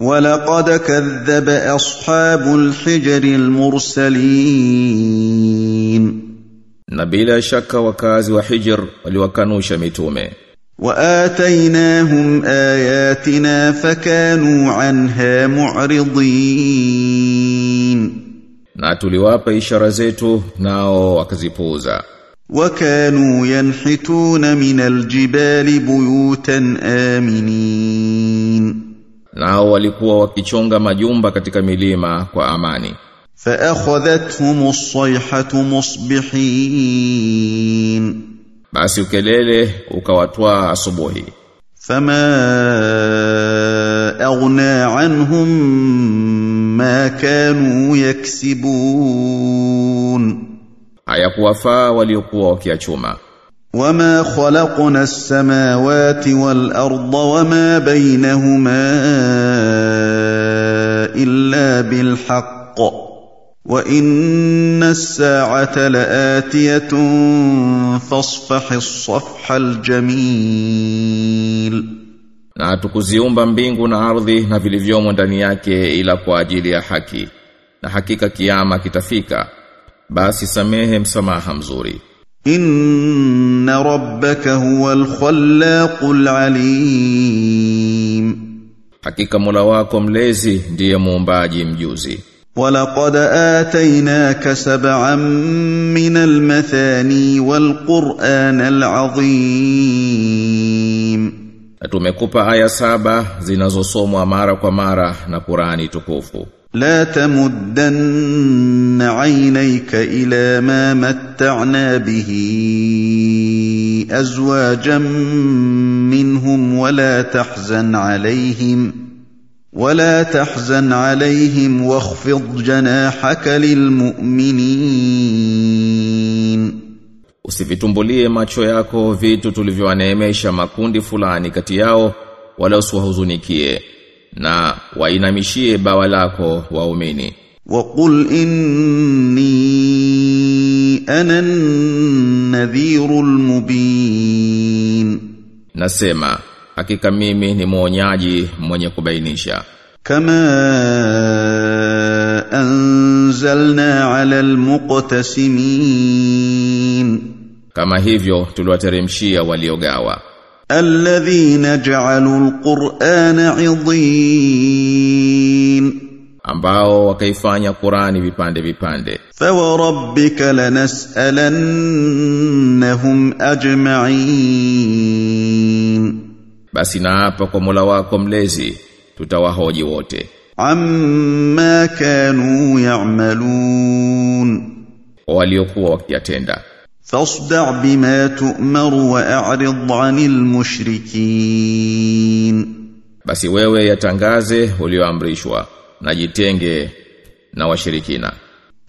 ولقد كذب أصحاب الحجر المرسلين. Na bila shaka wakazi wa Hijr waliwakanusha mitume وآتيناهم آياتنا فكانوا عنها معرضين. na tuliwapa ishara zetu nao wakazipuuza وكانوا ينحتون من الجبال بيوتا آمنين. nao walikuwa wakichonga majumba katika milima kwa amani فأخذتهم الصيحة مصبحين basi ukelele ukawatwaa asubuhi فما أغنى عنهم ما كانوا يكسبون hayakuwafaa waliokuwa wakiachuma وما خلقنا السماوات والأرض وما بينهما إلا بالحق وإن الساعة لآتية فاصفح الصفح الجميل na tukuziumba mbingu na ardhi na vilivyomo ndani yake ila kwa ajili ya haki na hakika kiama kitafika basi samehe msamaha mzuri إن ربك هو الخلاق العليم hakika Mola wako mlezi ndiye muumbaji mjuzi ولقد آتيناك سبعا من المثاني والقرآن العظيم na tumekupa aya saba zinazosomwa mara kwa mara na Qurani tukufu لا تمدن عينيك إلى ما متعنا به أزواجا منهم ولا تحزن عليهم ولا تحزن عليهم واخفض جناحك للمؤمنين usivitumbulie macho yako vitu tulivyowaneemesha makundi fulani kati yao wala usiwahuzunikie na wainamishie bawa lako waumini وقل إني أنا النذير المبين nasema hakika mimi ni mwonyaji mwenye kubainisha كما أنزلنا على المقتسمين kama hivyo tuliwateremshia waliogawa alladhina ja'alu alqur'ana 'idhin ambao wakaifanya Qur'ani vipande vipande. fa rabbika lanas'alannahum ajma'in basi naapa kwa Mola wako mlezi tutawahoji wote. amma kanu ya'malun waliokuwa wakiyatenda. فاصدع بما تؤمر وأعرض عن المشركين basi wewe yatangaze ulioamrishwa na jitenge na washirikina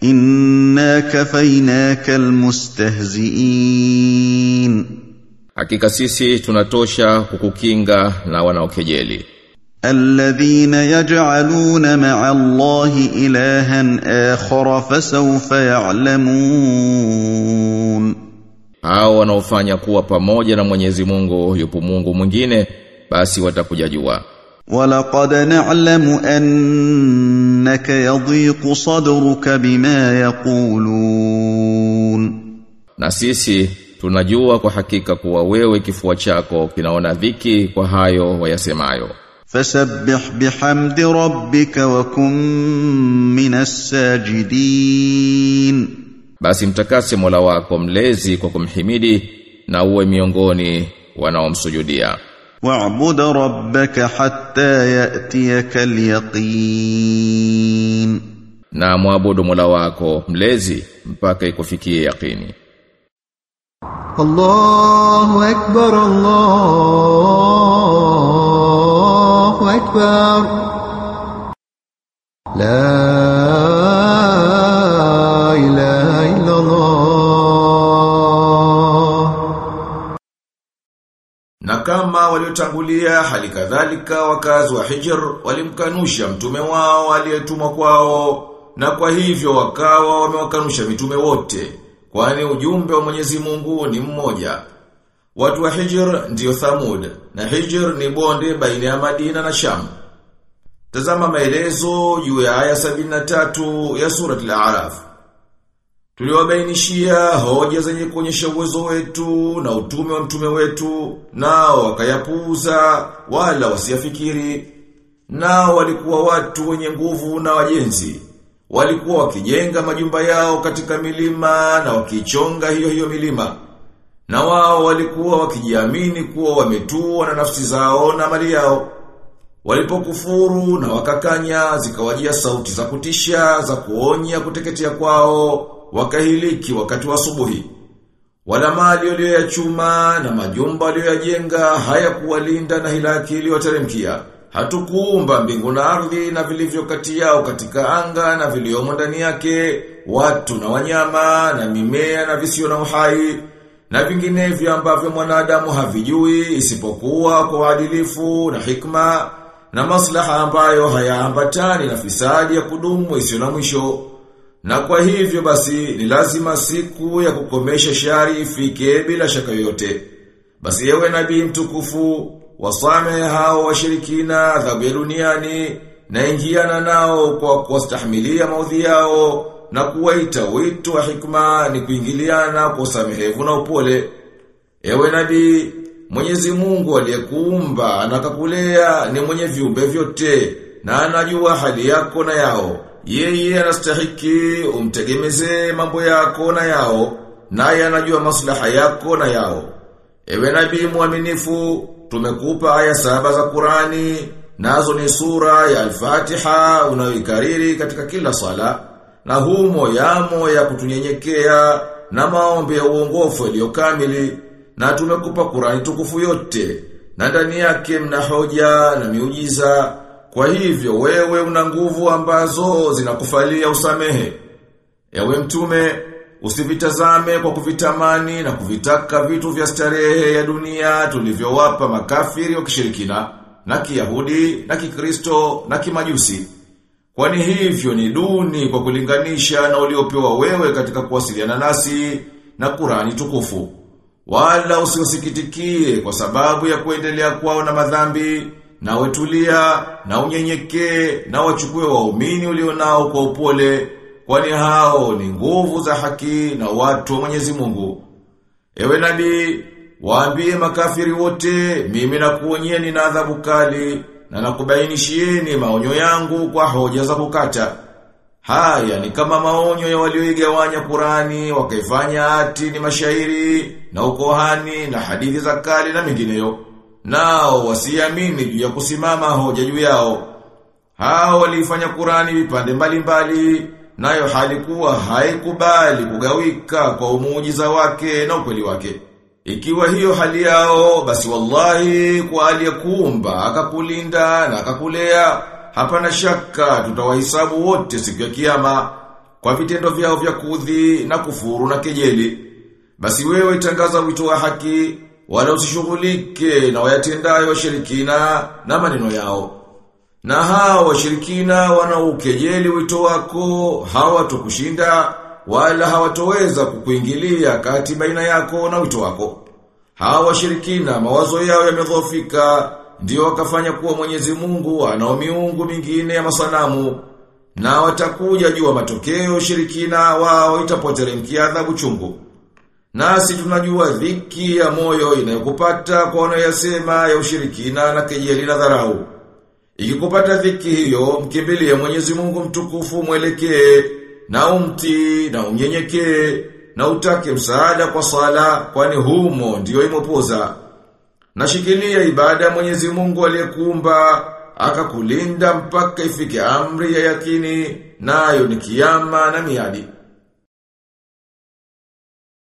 إنا كفيناك المستهزئين hakika sisi tunatosha kukukinga na wanaokejeli الذين يجعلون مع الله إلها آخر فسوف يعلمون hao wanaofanya kuwa pamoja na Mwenyezi Mungu yupo Mungu mwingine basi watakuja jua ولقد نعلم أنك يضيق صدرك بما يقولون na sisi tunajua kwa hakika kuwa wewe kifua chako kinaona dhiki kwa hayo wayasemayo فسبح بحمد ربك وكن من الساجدين basi mtakase Mola wako mlezi kwa kumhimidi na uwe miongoni wanaomsujudia واعبد ربك حتى يأتيك اليقين na muabudu Mola wako mlezi mpaka ikufikie yakini الله أكبر الله أكبر لا إله إلا الله Na kama waliotangulia hali kadhalika wakazi wa Hijr walimkanusha mtume wao aliyetumwa kwao na kwa hivyo wakawa wamewakanusha mitume wote kwani ujumbe wa Mwenyezi Mungu ni mmoja. Watu wa Hijr ndiyo Thamud na Hijr ni bonde baina ya Madina na Sham. Tazama maelezo juu ya aya 73 ya sura al-A'raf. Tuliwabainishia hoja zenye kuonyesha uwezo wetu na utume wa mtume wetu, nao wakayapuuza wala wasiyafikiri. Nao walikuwa watu wenye nguvu na wajenzi. Walikuwa wakijenga majumba yao katika milima na wakichonga hiyo hiyo milima. Na wao walikuwa wakijiamini kuwa wametua na nafsi zao na mali yao. Walipokufuru na wakakanya zikawajia sauti za kutisha za kuonya kuteketea kwao wakahiliki wakati wa asubuhi. Wala mali walioyachuma na majumba waliyoyajenga hayakuwalinda na hilaki iliyoteremkia. Hatukuumba mbingu na ardhi na vilivyo kati yao katika anga na viliomo ndani yake, watu na wanyama na mimea na visio na uhai na vinginevyo ambavyo mwanadamu havijui isipokuwa kwa uadilifu na hikma na maslaha ambayo hayaambatani na fisadi ya kudumu isiyo na mwisho. Na kwa hivyo basi ni lazima siku ya kukomesha shari ifike bila shaka yoyote. Basi yewe nabii mtukufu wasame hao washirikina adhabu ya duniani na ingiana nao kwa kuwastahimilia maudhi yao na kuwaita wito wa hikma ni kuingiliana kwa usamehevu na upole. Ewe nabii, Mwenyezi Mungu aliyekuumba na ni mwenye viumbe vyote na anajua hali yako na yao. Yeye anastahiki umtegemeze mambo yako na yao, naye anajua maslaha yako na yao. Ewe nabii mwaminifu, tumekupa aya saba za Qurani, nazo ni sura ya Al-Fatiha unayoikariri katika kila sala, na humo yamo ya kutunyenyekea na maombi ya uongofu yaliyo kamili, na tumekupa Qurani tukufu yote, na ndani yake mna hoja na miujiza, kwa hivyo wewe una nguvu ambazo zinakufalia usamehe. Ewe mtume, usivitazame kwa kuvitamani na kuvitaka vitu vya starehe ya dunia tulivyowapa makafiri wa kishirikina, na kiyahudi, na kikristo, na kimajusi. Kwani hivyo ni duni kwa kulinganisha na uliopewa wewe katika kuwasiliana nasi na Qurani tukufu. Wala usiosikitikie kwa sababu ya kuendelea kwao na madhambi, na wetulia, na unyenyekee, na wachukue waumini ulionao kwa upole, kwani hao ni nguvu za haki na watu wa Mwenyezi Mungu. Ewe nabii, waambie makafiri wote, mimi nakuonyeni na adhabu kali, na nakubainishieni maonyo yangu kwa hoja za kukata. Haya ni kama maonyo ya walioigawanya Qurani, wakaifanya ati ni mashairi, na ukohani, na hadithi za kale na mengineyo. Nao wasiamini juu ya kusimama hoja juu yao. Hao waliifanya Qurani vipande mbalimbali, nayo halikuwa haikubali kugawika kwa umuujiza wake na ukweli wake. Ikiwa hiyo hali yao, basi wallahi kwa aliyekuumba, akakulinda na akakulea, hapana shaka tutawahisabu wote siku ya kiyama kwa vitendo vyao vya kudhi na kufuru na kejeli. Basi wewe tangaza wito wa haki, wala usishughulike na wayatendayo washirikina na maneno yao. Na hao washirikina wanaukejeli wito wako, hawa hawatokushinda wala hawatoweza kukuingilia kati baina yako na wito wako. Hawa washirikina mawazo yao yamedhofika ndio wakafanya kuwa Mwenyezi Mungu anao miungu mingine ya masanamu. Na watakuja jua matokeo ushirikina wao itapoteremkia adhabu chungu. Nasi tunajua dhiki ya moyo inayokupata kwa wanayasema ya ushirikina na kejeli na dharau. Ikikupata dhiki hiyo, mkimbilie Mwenyezi Mungu mtukufu mwelekee na umti na unyenyekee na utake msaada kwa sala kwani humo ndiyo imopoza. Nashikilia ibada ya Mwenyezi Mungu aliyekuumba akakulinda mpaka ifike amri ya yakini nayo ni kiyama na miadi.